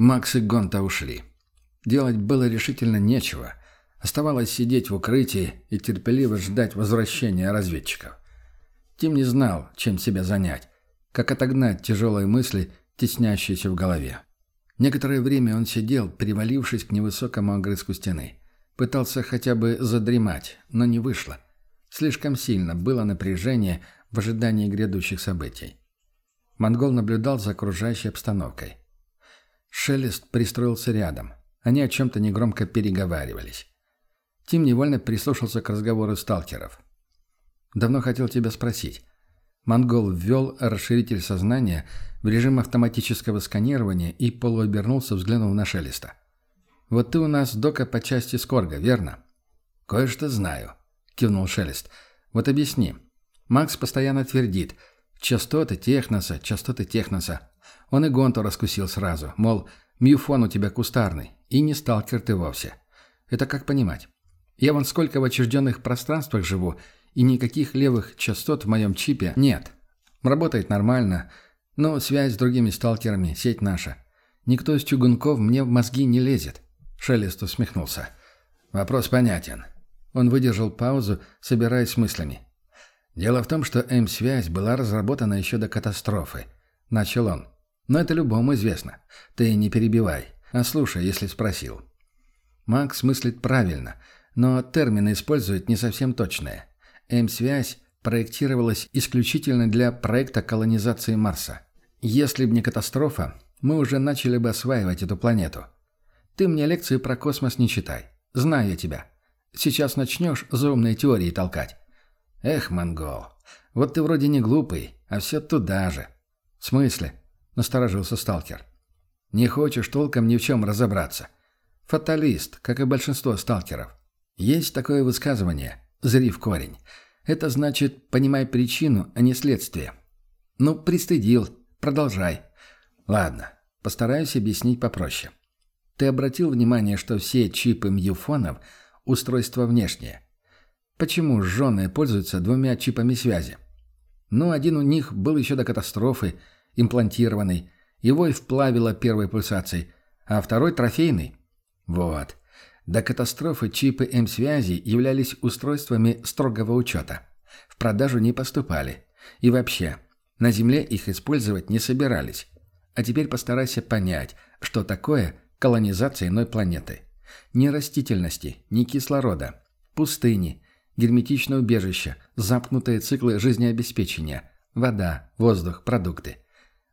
Макс и Гонта ушли. Делать было решительно нечего. Оставалось сидеть в укрытии и терпеливо ждать возвращения разведчиков. Тим не знал, чем себя занять, как отогнать тяжелые мысли, теснящиеся в голове. Некоторое время он сидел, привалившись к невысокому огрызку стены. Пытался хотя бы задремать, но не вышло. Слишком сильно было напряжение в ожидании грядущих событий. Монгол наблюдал за окружающей обстановкой. Шелест пристроился рядом. Они о чем-то негромко переговаривались. Тим невольно прислушался к разговору сталкеров. «Давно хотел тебя спросить». Монгол ввел расширитель сознания в режим автоматического сканирования и полуобернулся, взглянув на Шелеста. «Вот ты у нас дока по части Скорга, верно?» «Кое-что знаю», — кивнул Шелест. «Вот объясни. Макс постоянно твердит. Частоты техноса, частоты техноса. Он и Гонту раскусил сразу. Мол, мюфон у тебя кустарный. И не сталкер ты вовсе. Это как понимать? Я вон сколько в отчужденных пространствах живу, и никаких левых частот в моем чипе нет. Работает нормально, но связь с другими сталкерами, сеть наша. Никто из чугунков мне в мозги не лезет. Шелест усмехнулся. Вопрос понятен. Он выдержал паузу, собираясь с мыслями. Дело в том, что М-связь была разработана еще до катастрофы. Начал он. Но это любому известно. Ты не перебивай. А слушай, если спросил. Макс мыслит правильно, но термины использует не совсем точные. М-связь проектировалась исключительно для проекта колонизации Марса. Если б не катастрофа, мы уже начали бы осваивать эту планету. Ты мне лекции про космос не читай. Знаю я тебя. Сейчас начнешь заумные теории толкать. Эх, монгол, вот ты вроде не глупый, а все туда же. В смысле? Насторожился сталкер. Не хочешь толком ни в чем разобраться. Фаталист, как и большинство сталкеров. Есть такое высказывание «зри в корень». Это значит «понимай причину, а не следствие». Ну, пристыдил. Продолжай. Ладно, постараюсь объяснить попроще. Ты обратил внимание, что все чипы мьюфонов – устройства внешние. Почему жженые пользуются двумя чипами связи? Ну, один у них был еще до катастрофы, имплантированный, его и вплавило первой пульсацией, а второй трофейный. Вот. До катастрофы чипы М-связи являлись устройствами строгого учета. В продажу не поступали. И вообще, на Земле их использовать не собирались. А теперь постарайся понять, что такое колонизация иной планеты. Ни растительности, ни кислорода, пустыни, герметичное убежище, замкнутые циклы жизнеобеспечения, вода, воздух, продукты.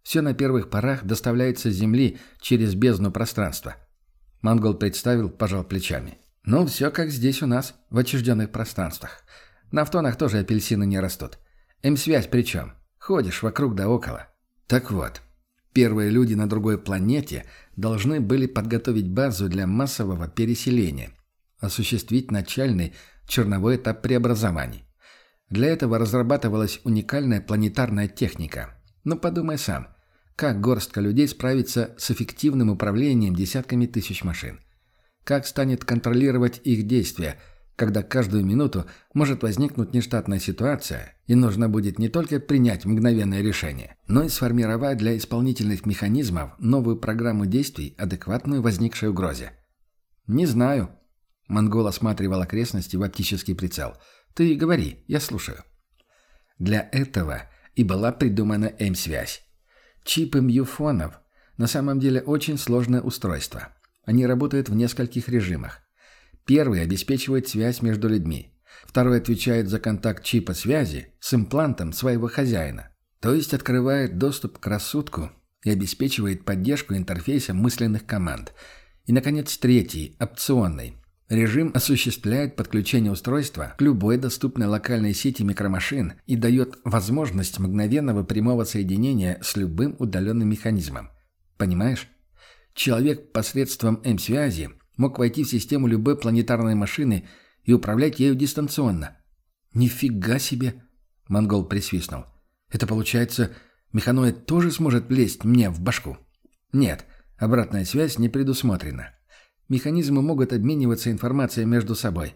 Все на первых порах доставляется с Земли через бездну пространства. Монгол представил, пожал плечами. Ну, все как здесь у нас, в отчужденных пространствах. На автонах тоже апельсины не растут. М-связь причем. Ходишь вокруг да около. Так вот, первые люди на другой планете должны были подготовить базу для массового переселения, осуществить начальный черновой этап преобразований. Для этого разрабатывалась уникальная планетарная техника. Но подумай сам, как горстка людей справится с эффективным управлением десятками тысяч машин? Как станет контролировать их действия, когда каждую минуту может возникнуть нештатная ситуация, и нужно будет не только принять мгновенное решение, но и сформировать для исполнительных механизмов новую программу действий, адекватную возникшей угрозе? «Не знаю», Монгол осматривал окрестности в оптический прицел. «Ты говори, я слушаю». Для этого и была придумана М-связь. Чипы мьюфонов на самом деле очень сложное устройство. Они работают в нескольких режимах. Первый обеспечивает связь между людьми. Второй отвечает за контакт чипа связи с имплантом своего хозяина. То есть открывает доступ к рассудку и обеспечивает поддержку интерфейса мысленных команд. И, наконец, третий, опционный, Режим осуществляет подключение устройства к любой доступной локальной сети микромашин и дает возможность мгновенного прямого соединения с любым удаленным механизмом. Понимаешь? Человек посредством М-связи мог войти в систему любой планетарной машины и управлять ею дистанционно. «Нифига себе!» — монгол присвистнул. «Это получается, механоид тоже сможет влезть мне в башку?» «Нет, обратная связь не предусмотрена. Механизмы могут обмениваться информацией между собой,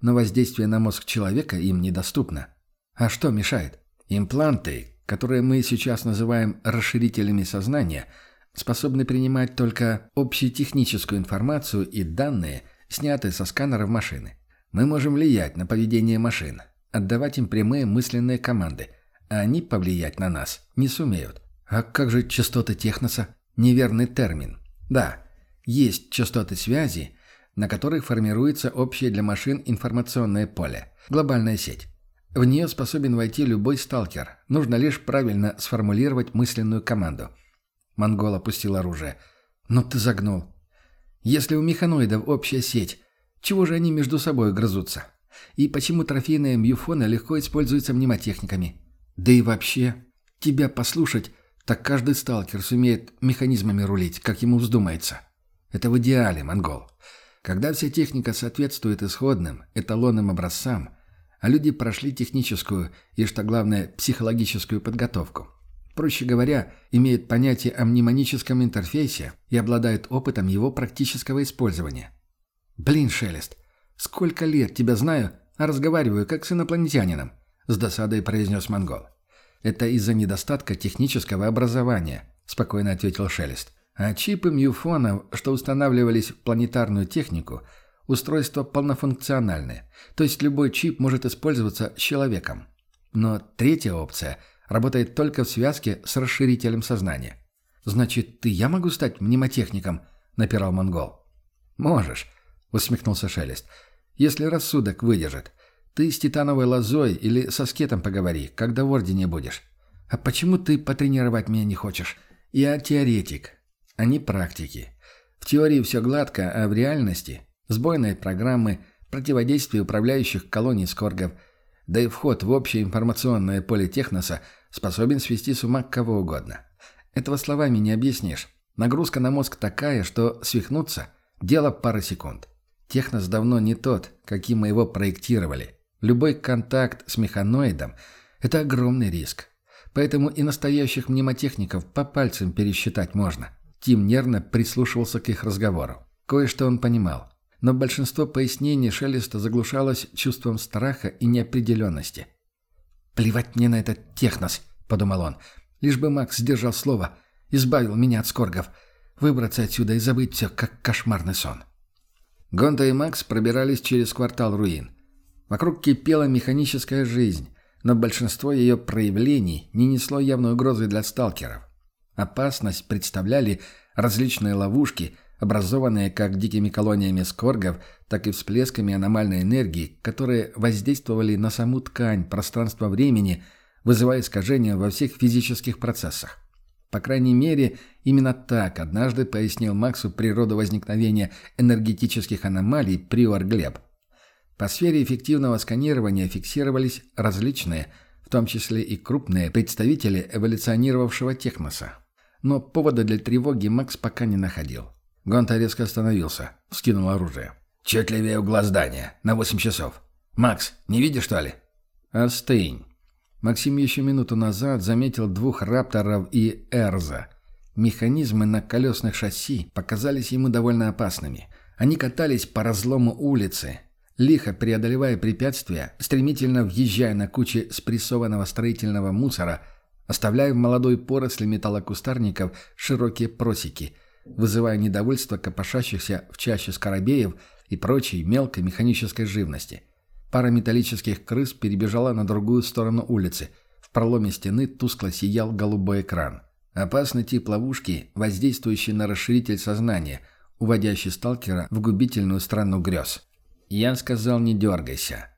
но воздействие на мозг человека им недоступно. А что мешает? Импланты, которые мы сейчас называем расширителями сознания, способны принимать только общетехническую информацию и данные, снятые со сканеров машины. Мы можем влиять на поведение машин, отдавать им прямые мысленные команды, а они повлиять на нас не сумеют. А как же частоты техноса? Неверный термин. Да, есть частоты связи, на которых формируется общее для машин информационное поле, глобальная сеть. В нее способен войти любой сталкер. Нужно лишь правильно сформулировать мысленную команду. Монгол опустил оружие. «Но ты загнул. Если у механоидов общая сеть, чего же они между собой грызутся? И почему трофейные мьюфоны легко используются мнемотехниками? Да и вообще, тебя послушать, так каждый сталкер сумеет механизмами рулить, как ему вздумается. Это в идеале, монгол. Когда вся техника соответствует исходным, эталонным образцам – а люди прошли техническую и, что главное, психологическую подготовку. Проще говоря, имеют понятие о мнемоническом интерфейсе и обладают опытом его практического использования. «Блин, Шелест, сколько лет тебя знаю, а разговариваю как с инопланетянином», — с досадой произнес монгол. «Это из-за недостатка технического образования», — спокойно ответил Шелест. «А чипы мьюфонов, что устанавливались в планетарную технику — Устройство полнофункциональное, то есть любой чип может использоваться человеком. Но третья опция работает только в связке с расширителем сознания. «Значит, ты я могу стать мнемотехником?» – напирал монгол. «Можешь», – усмехнулся Шелест. «Если рассудок выдержит. Ты с титановой лозой или со скетом поговори, когда в ордене будешь. А почему ты потренировать меня не хочешь? Я теоретик, а не практики. В теории все гладко, а в реальности сбойные программы, противодействие управляющих колоний скоргов, да и вход в общее информационное поле техноса способен свести с ума кого угодно. Этого словами не объяснишь. Нагрузка на мозг такая, что свихнуться – дело пары секунд. Технос давно не тот, каким мы его проектировали. Любой контакт с механоидом – это огромный риск. Поэтому и настоящих мнемотехников по пальцам пересчитать можно. Тим нервно прислушивался к их разговору. Кое-что он понимал но большинство пояснений Шелеста заглушалось чувством страха и неопределенности. «Плевать мне на этот технос», — подумал он. «Лишь бы Макс сдержал слово, избавил меня от скоргов, выбраться отсюда и забыть все, как кошмарный сон». Гонта и Макс пробирались через квартал руин. Вокруг кипела механическая жизнь, но большинство ее проявлений не несло явной угрозы для сталкеров. Опасность представляли различные ловушки, образованные как дикими колониями скоргов, так и всплесками аномальной энергии, которые воздействовали на саму ткань пространства-времени, вызывая искажения во всех физических процессах. По крайней мере, именно так однажды пояснил Максу природу возникновения энергетических аномалий Приор Глеб. По сфере эффективного сканирования фиксировались различные, в том числе и крупные, представители эволюционировавшего техноса. Но повода для тревоги Макс пока не находил. Гонта резко остановился, скинул оружие. «Чуть левее угла здания, на восемь часов. Макс, не видишь, что ли?» «Остынь». Максим еще минуту назад заметил двух рапторов и Эрза. Механизмы на колесных шасси показались ему довольно опасными. Они катались по разлому улицы, лихо преодолевая препятствия, стремительно въезжая на кучи спрессованного строительного мусора, оставляя в молодой поросли металлокустарников широкие просеки – вызывая недовольство копошащихся в чаще скоробеев и прочей мелкой механической живности. Пара металлических крыс перебежала на другую сторону улицы. В проломе стены тускло сиял голубой экран. Опасный тип ловушки, воздействующий на расширитель сознания, уводящий сталкера в губительную страну грез. Я сказал «не дергайся».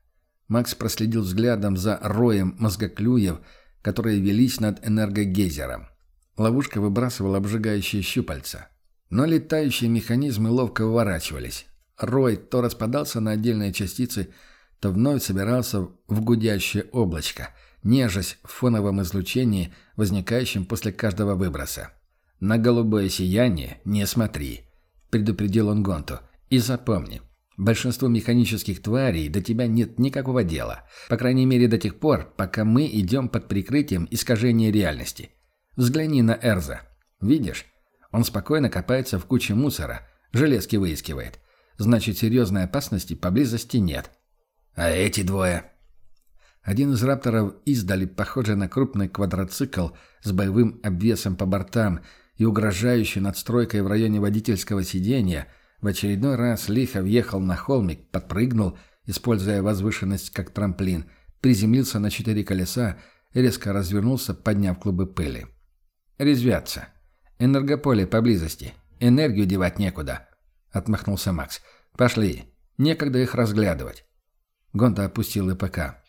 Макс проследил взглядом за роем мозгоклюев, которые велись над энергогейзером. Ловушка выбрасывала обжигающие щупальца. Но летающие механизмы ловко выворачивались. Рой то распадался на отдельные частицы, то вновь собирался в гудящее облачко, нежась в фоновом излучении, возникающем после каждого выброса. «На голубое сияние не смотри», — предупредил он Гонту. «И запомни, большинству механических тварей до тебя нет никакого дела, по крайней мере до тех пор, пока мы идем под прикрытием искажения реальности. Взгляни на Эрза. Видишь, он спокойно копается в куче мусора, железки выискивает. Значит, серьезной опасности поблизости нет. А эти двое? Один из рапторов издали, похожий на крупный квадроцикл с боевым обвесом по бортам и угрожающей надстройкой в районе водительского сиденья, в очередной раз лихо въехал на холмик, подпрыгнул, используя возвышенность как трамплин, приземлился на четыре колеса и резко развернулся, подняв клубы пыли. «Резвятся. Энергополе поблизости. Энергию девать некуда», — отмахнулся Макс. «Пошли. Некогда их разглядывать». Гонта опустил ИПК.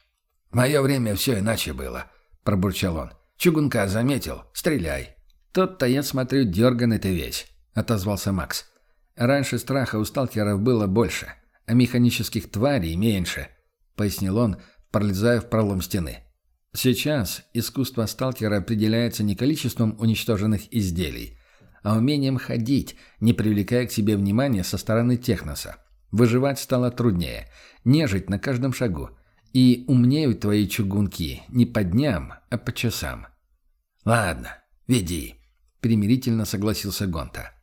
«В мое время все иначе было», — пробурчал он. «Чугунка заметил? Стреляй». «Тот-то, я смотрю, дерганый ты весь», — отозвался Макс. «Раньше страха у сталкеров было больше, а механических тварей меньше», — пояснил он, пролезая в пролом стены. Сейчас искусство сталкера определяется не количеством уничтоженных изделий, а умением ходить, не привлекая к себе внимания со стороны техноса. Выживать стало труднее, нежить на каждом шагу. И умнеют твои чугунки не по дням, а по часам. «Ладно, веди», — примирительно согласился Гонта.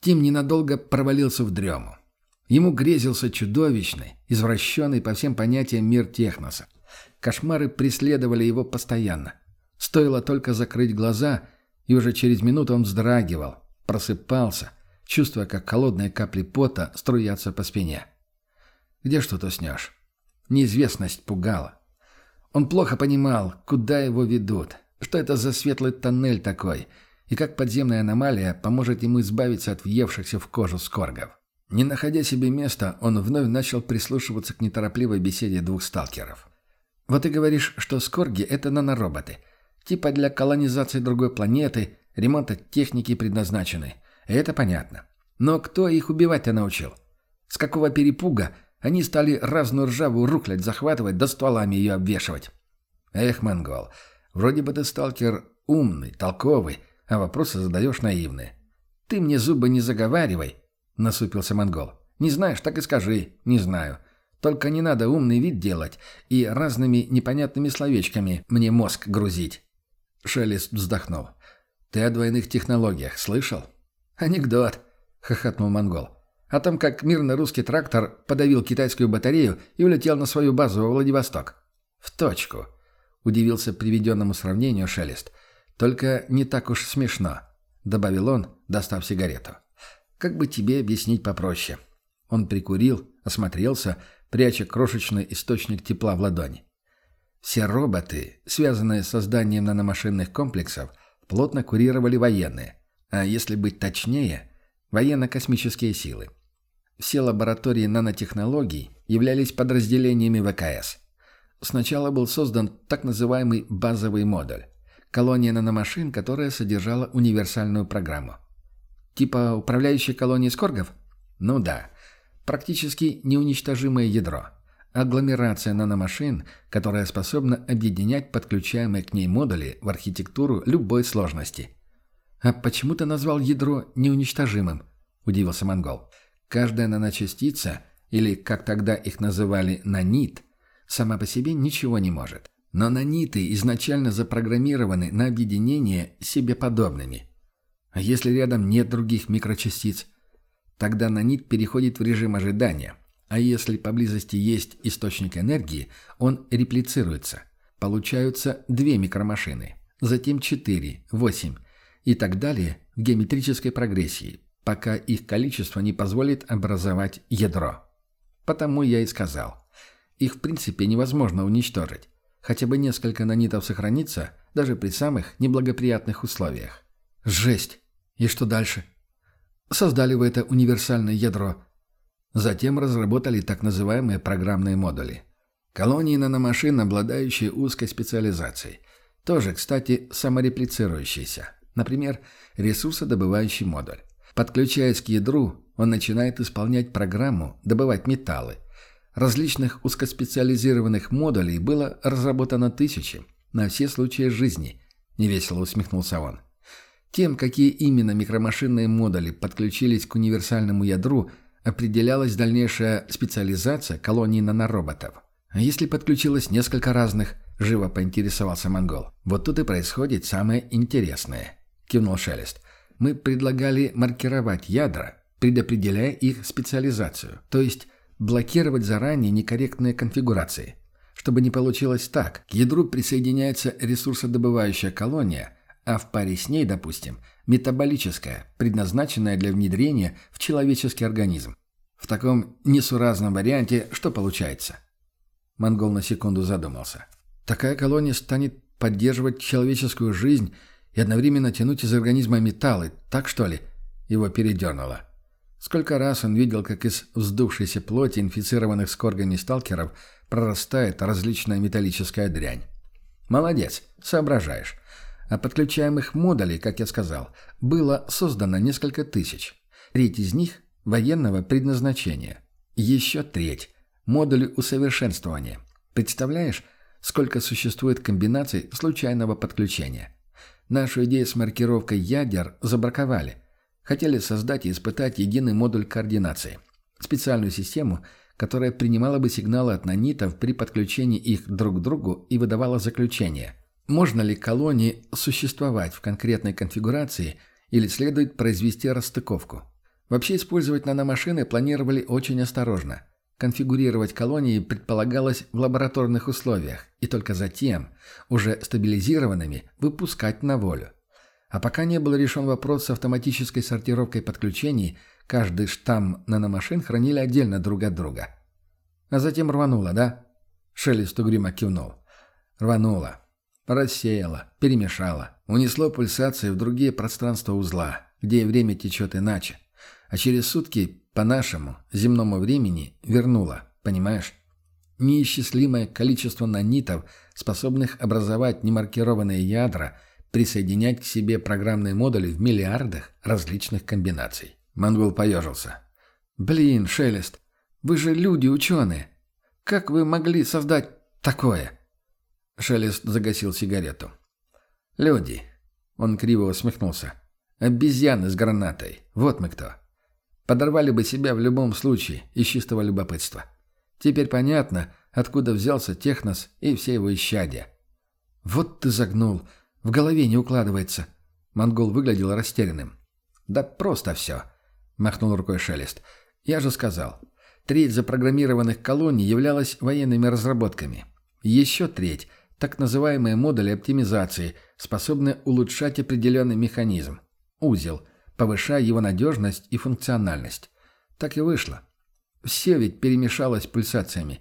Тим ненадолго провалился в дрему. Ему грезился чудовищный, извращенный по всем понятиям мир техноса. Кошмары преследовали его постоянно. Стоило только закрыть глаза, и уже через минуту он вздрагивал, просыпался, чувствуя, как холодные капли пота струятся по спине. Где что-то снешь? Неизвестность пугала. Он плохо понимал, куда его ведут, что это за светлый тоннель такой, и как подземная аномалия поможет ему избавиться от въевшихся в кожу скоргов. Не находя себе места, он вновь начал прислушиваться к неторопливой беседе двух сталкеров. Вот ты говоришь, что скорги — это нанороботы. Типа для колонизации другой планеты, ремонта техники предназначены. Это понятно. Но кто их убивать-то научил? С какого перепуга они стали разную ржавую рухлядь захватывать да стволами ее обвешивать? Эх, монгол, вроде бы ты сталкер умный, толковый, а вопросы задаешь наивные. Ты мне зубы не заговаривай, насупился монгол. Не знаешь, так и скажи, не знаю. Только не надо умный вид делать и разными непонятными словечками мне мозг грузить. Шелест вздохнул. «Ты о двойных технологиях слышал?» «Анекдот», — хохотнул монгол. «О том, как мирный русский трактор подавил китайскую батарею и улетел на свою базу во Владивосток». «В точку», — удивился приведенному сравнению Шелест. «Только не так уж смешно», — добавил он, достав сигарету. «Как бы тебе объяснить попроще?» Он прикурил, осмотрелся, пряча крошечный источник тепла в ладони. Все роботы, связанные с созданием наномашинных комплексов, плотно курировали военные, а если быть точнее, военно-космические силы. Все лаборатории нанотехнологий являлись подразделениями ВКС. Сначала был создан так называемый базовый модуль – колония наномашин, которая содержала универсальную программу. Типа управляющей колонии скоргов? Ну да. Практически неуничтожимое ядро. Агломерация наномашин, которая способна объединять подключаемые к ней модули в архитектуру любой сложности. «А почему ты назвал ядро неуничтожимым?» – удивился монгол. «Каждая наночастица, или, как тогда их называли, нанит, сама по себе ничего не может. Но наниты изначально запрограммированы на объединение себе подобными. А если рядом нет других микрочастиц – Тогда нанит переходит в режим ожидания. А если поблизости есть источник энергии, он реплицируется. Получаются две микромашины, затем четыре, восемь и так далее в геометрической прогрессии, пока их количество не позволит образовать ядро. Потому я и сказал. Их в принципе невозможно уничтожить. Хотя бы несколько нанитов сохранится, даже при самых неблагоприятных условиях. Жесть! И что дальше? Создали вы это универсальное ядро. Затем разработали так называемые программные модули. Колонии наномашин, обладающие узкой специализацией. Тоже, кстати, самореплицирующиеся. Например, ресурсодобывающий модуль. Подключаясь к ядру, он начинает исполнять программу, добывать металлы. Различных узкоспециализированных модулей было разработано тысячи, на все случаи жизни, невесело усмехнулся он. Тем, какие именно микромашинные модули подключились к универсальному ядру, определялась дальнейшая специализация колонии нанороботов. А если подключилось несколько разных, живо поинтересовался монгол. Вот тут и происходит самое интересное, кивнул Шелест. Мы предлагали маркировать ядра, предопределяя их специализацию, то есть блокировать заранее некорректные конфигурации. Чтобы не получилось так, к ядру присоединяется ресурсодобывающая колония, а в паре с ней, допустим, метаболическая, предназначенная для внедрения в человеческий организм. В таком несуразном варианте что получается? Монгол на секунду задумался. Такая колония станет поддерживать человеческую жизнь и одновременно тянуть из организма металлы, так что ли? Его передернуло. Сколько раз он видел, как из вздувшейся плоти инфицированных скоргами сталкеров прорастает различная металлическая дрянь. Молодец, соображаешь. А подключаемых модулей, как я сказал, было создано несколько тысяч. Треть из них – военного предназначения. Еще треть – модули усовершенствования. Представляешь, сколько существует комбинаций случайного подключения? Нашу идею с маркировкой ядер забраковали. Хотели создать и испытать единый модуль координации. Специальную систему, которая принимала бы сигналы от нанитов при подключении их друг к другу и выдавала заключение – можно ли колонии существовать в конкретной конфигурации или следует произвести расстыковку? Вообще использовать наномашины планировали очень осторожно. Конфигурировать колонии предполагалось в лабораторных условиях и только затем, уже стабилизированными, выпускать на волю. А пока не был решен вопрос с автоматической сортировкой подключений, каждый штамм наномашин хранили отдельно друг от друга. А затем рвануло, да? Шелест угрюмо кивнул. Рвануло. Рассеяло, перемешало, унесло пульсации в другие пространства узла, где и время течет иначе. А через сутки, по нашему, земному времени, вернуло, понимаешь? Неисчислимое количество нанитов, способных образовать немаркированные ядра, присоединять к себе программные модули в миллиардах различных комбинаций. Монгол поежился. «Блин, Шелест, вы же люди-ученые. Как вы могли создать такое?» Шелест загасил сигарету. «Люди». Он криво усмехнулся. «Обезьяны с гранатой. Вот мы кто. Подорвали бы себя в любом случае из чистого любопытства. Теперь понятно, откуда взялся Технос и все его исчадия. Вот ты загнул. В голове не укладывается». Монгол выглядел растерянным. «Да просто все», — махнул рукой Шелест. «Я же сказал. Треть запрограммированных колоний являлась военными разработками. Еще треть так называемые модули оптимизации, способны улучшать определенный механизм, узел, повышая его надежность и функциональность. Так и вышло. Все ведь перемешалось пульсациями.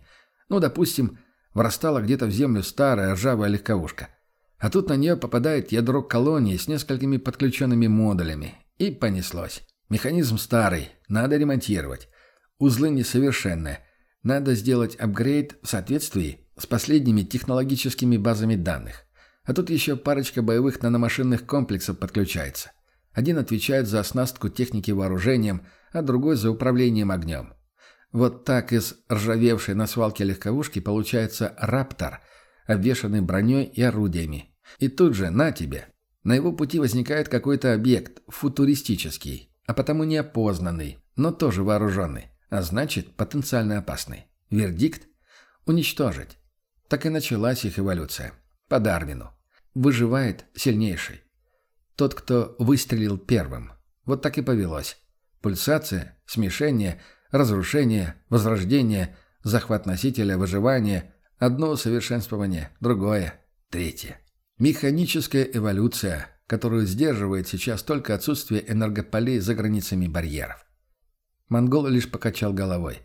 Ну, допустим, врастала где-то в землю старая ржавая легковушка. А тут на нее попадает ядро колонии с несколькими подключенными модулями. И понеслось. Механизм старый, надо ремонтировать. Узлы несовершенные. Надо сделать апгрейд в соответствии с последними технологическими базами данных. А тут еще парочка боевых наномашинных комплексов подключается. Один отвечает за оснастку техники вооружением, а другой за управлением огнем. Вот так из ржавевшей на свалке легковушки получается «Раптор», обвешанный броней и орудиями. И тут же, на тебе, на его пути возникает какой-то объект, футуристический, а потому неопознанный, но тоже вооруженный, а значит потенциально опасный. Вердикт – уничтожить. Так и началась их эволюция. По Дарвину. Выживает сильнейший. Тот, кто выстрелил первым. Вот так и повелось. Пульсация, смешение, разрушение, возрождение, захват носителя, выживание. Одно усовершенствование, другое, третье. Механическая эволюция, которую сдерживает сейчас только отсутствие энергополей за границами барьеров. Монгол лишь покачал головой.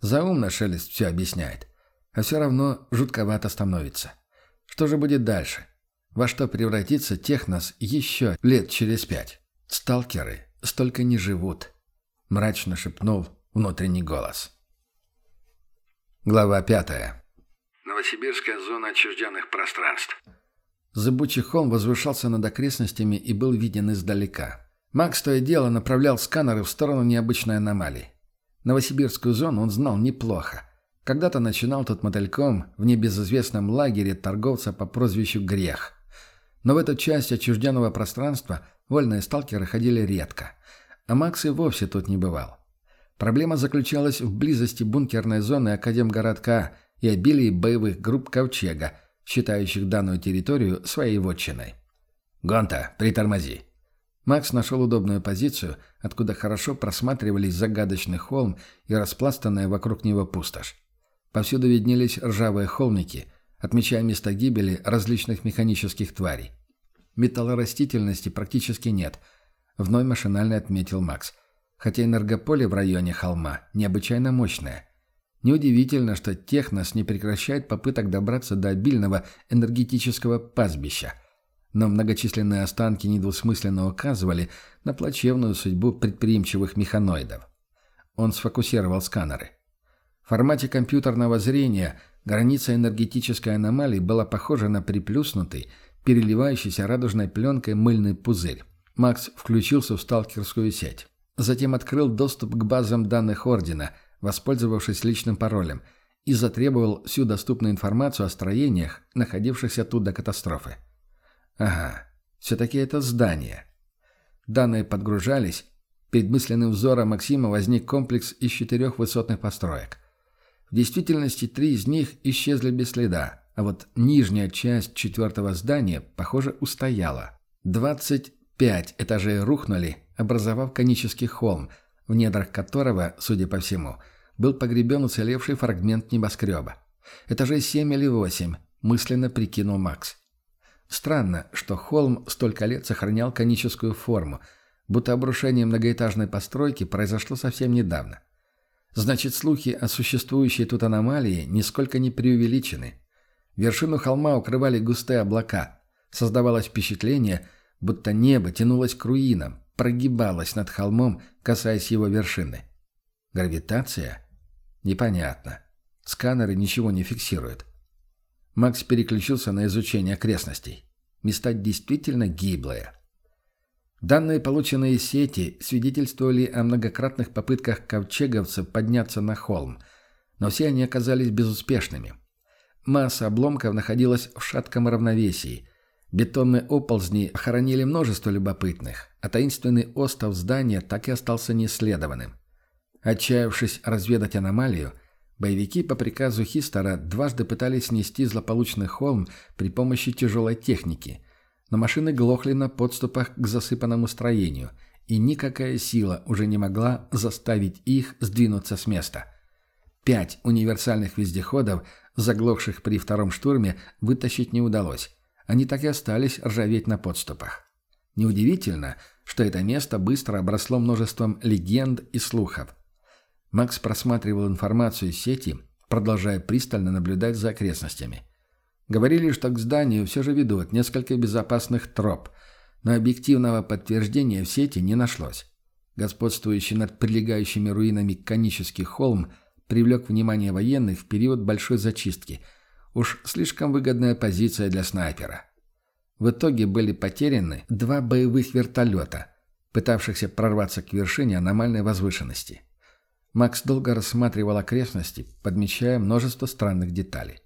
Заумно Шелест все объясняет. А все равно жутковато становится. Что же будет дальше? Во что превратится Технос еще лет через пять? Сталкеры столько не живут. Мрачно шепнул внутренний голос. Глава пятая. Новосибирская зона отчужденных пространств. Зыбучий холм возвышался над окрестностями и был виден издалека. Макс то и дело направлял сканеры в сторону необычной аномалии. Новосибирскую зону он знал неплохо. Когда-то начинал тут мотыльком в небезызвестном лагере торговца по прозвищу Грех. Но в эту часть отчужденного пространства вольные сталкеры ходили редко. А Макс и вовсе тут не бывал. Проблема заключалась в близости бункерной зоны Академгородка и обилии боевых групп Ковчега, считающих данную территорию своей вотчиной. «Гонта, притормози!» Макс нашел удобную позицию, откуда хорошо просматривались загадочный холм и распластанная вокруг него пустошь. Повсюду виднелись ржавые холмики, отмечая места гибели различных механических тварей. Металлорастительности практически нет. Вновь машинально отметил Макс. Хотя энергополе в районе холма необычайно мощное. Неудивительно, что Технос не прекращает попыток добраться до обильного энергетического пастбища. Но многочисленные останки недвусмысленно указывали на плачевную судьбу предприимчивых механоидов. Он сфокусировал сканеры. В формате компьютерного зрения граница энергетической аномалии была похожа на приплюснутый, переливающийся радужной пленкой мыльный пузырь. Макс включился в сталкерскую сеть. Затем открыл доступ к базам данных Ордена – воспользовавшись личным паролем, и затребовал всю доступную информацию о строениях, находившихся тут до катастрофы. Ага, все-таки это здание. Данные подгружались. Перед мысленным взором Максима возник комплекс из четырех высотных построек. В действительности три из них исчезли без следа, а вот нижняя часть четвертого здания, похоже, устояла. 25 этажей рухнули, образовав конический холм – в недрах которого, судя по всему, был погребен уцелевший фрагмент небоскреба. Этажей семь или восемь, мысленно прикинул Макс. Странно, что холм столько лет сохранял коническую форму, будто обрушение многоэтажной постройки произошло совсем недавно. Значит, слухи о существующей тут аномалии нисколько не преувеличены. Вершину холма укрывали густые облака. Создавалось впечатление, будто небо тянулось к руинам, прогибалась над холмом, касаясь его вершины. Гравитация? Непонятно. Сканеры ничего не фиксируют. Макс переключился на изучение окрестностей. Места действительно гиблые. Данные, полученные из сети, свидетельствовали о многократных попытках ковчеговцев подняться на холм, но все они оказались безуспешными. Масса обломков находилась в шатком равновесии, Бетонные оползни хоронили множество любопытных, а таинственный остов здания так и остался неисследованным. Отчаявшись разведать аномалию, боевики по приказу Хистера дважды пытались снести злополучный холм при помощи тяжелой техники, но машины глохли на подступах к засыпанному строению, и никакая сила уже не могла заставить их сдвинуться с места. Пять универсальных вездеходов, заглохших при втором штурме, вытащить не удалось они так и остались ржаветь на подступах. Неудивительно, что это место быстро обросло множеством легенд и слухов. Макс просматривал информацию из сети, продолжая пристально наблюдать за окрестностями. Говорили, что к зданию все же ведут несколько безопасных троп, но объективного подтверждения в сети не нашлось. Господствующий над прилегающими руинами конический холм привлек внимание военных в период большой зачистки – Уж слишком выгодная позиция для снайпера. В итоге были потеряны два боевых вертолета, пытавшихся прорваться к вершине аномальной возвышенности. Макс долго рассматривал окрестности, подмечая множество странных деталей.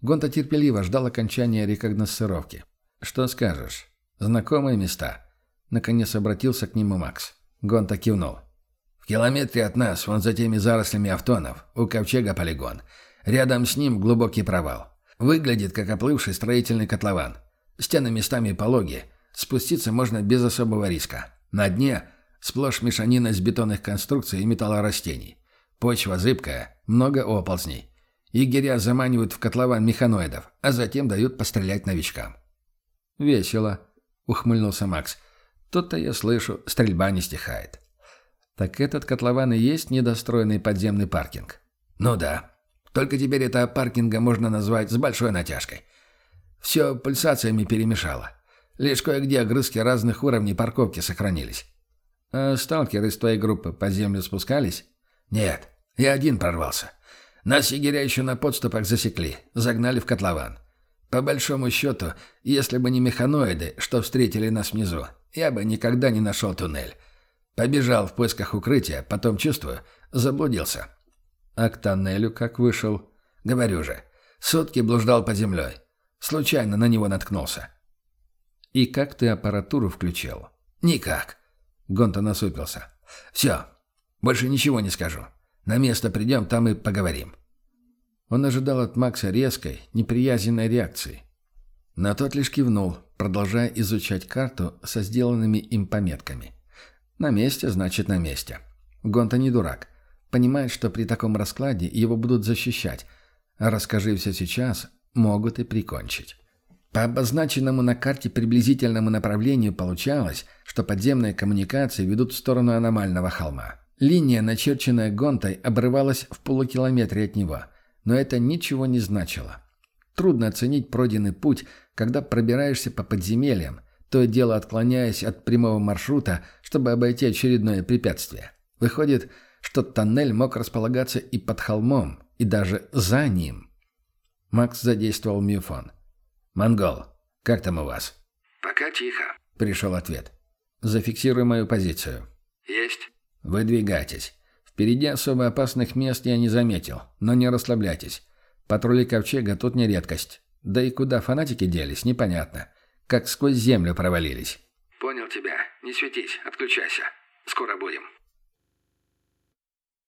Гонта терпеливо ждал окончания рекогносцировки. «Что скажешь? Знакомые места?» Наконец обратился к нему Макс. Гонта кивнул. «В километре от нас, вон за теми зарослями автонов, у ковчега полигон. Рядом с ним глубокий провал. Выглядит как оплывший строительный котлован. Стены местами пологие. Спуститься можно без особого риска. На дне сплошь мешанина из бетонных конструкций и металлорастений. Почва зыбкая, много оползней. Егеря заманивают в котлован механоидов, а затем дают пострелять новичкам. «Весело», — ухмыльнулся Макс. «Тут-то я слышу, стрельба не стихает». «Так этот котлован и есть недостроенный подземный паркинг?» «Ну да», только теперь это паркинга можно назвать с большой натяжкой. Все пульсациями перемешало. Лишь кое-где огрызки разных уровней парковки сохранились. А сталкеры из твоей группы по землю спускались? Нет, я один прорвался. Нас егеря еще на подступах засекли, загнали в котлован. По большому счету, если бы не механоиды, что встретили нас внизу, я бы никогда не нашел туннель. Побежал в поисках укрытия, потом, чувствую, заблудился. А к тоннелю как вышел? Говорю же, сутки блуждал под землей. Случайно на него наткнулся. И как ты аппаратуру включил? Никак. Гонта насупился. Все. Больше ничего не скажу. На место придем, там и поговорим. Он ожидал от Макса резкой, неприязненной реакции. Но тот лишь кивнул, продолжая изучать карту со сделанными им пометками. На месте, значит, на месте. Гонта не дурак. Понимает, что при таком раскладе его будут защищать, расскажи все сейчас, могут и прикончить. По обозначенному на карте приблизительному направлению получалось, что подземные коммуникации ведут в сторону аномального холма. Линия, начерченная Гонтой, обрывалась в полукилометре от него, но это ничего не значило. Трудно оценить пройденный путь, когда пробираешься по подземельям, то и дело отклоняясь от прямого маршрута, чтобы обойти очередное препятствие. Выходит, что тоннель мог располагаться и под холмом, и даже за ним. Макс задействовал мюфон. «Монгол, как там у вас?» «Пока тихо». Пришел ответ. «Зафиксируй мою позицию». «Есть». «Выдвигайтесь. Впереди особо опасных мест я не заметил, но не расслабляйтесь. Патрули Ковчега тут не редкость. Да и куда фанатики делись, непонятно. Как сквозь землю провалились». «Понял тебя. Не светись, отключайся. Скоро будем».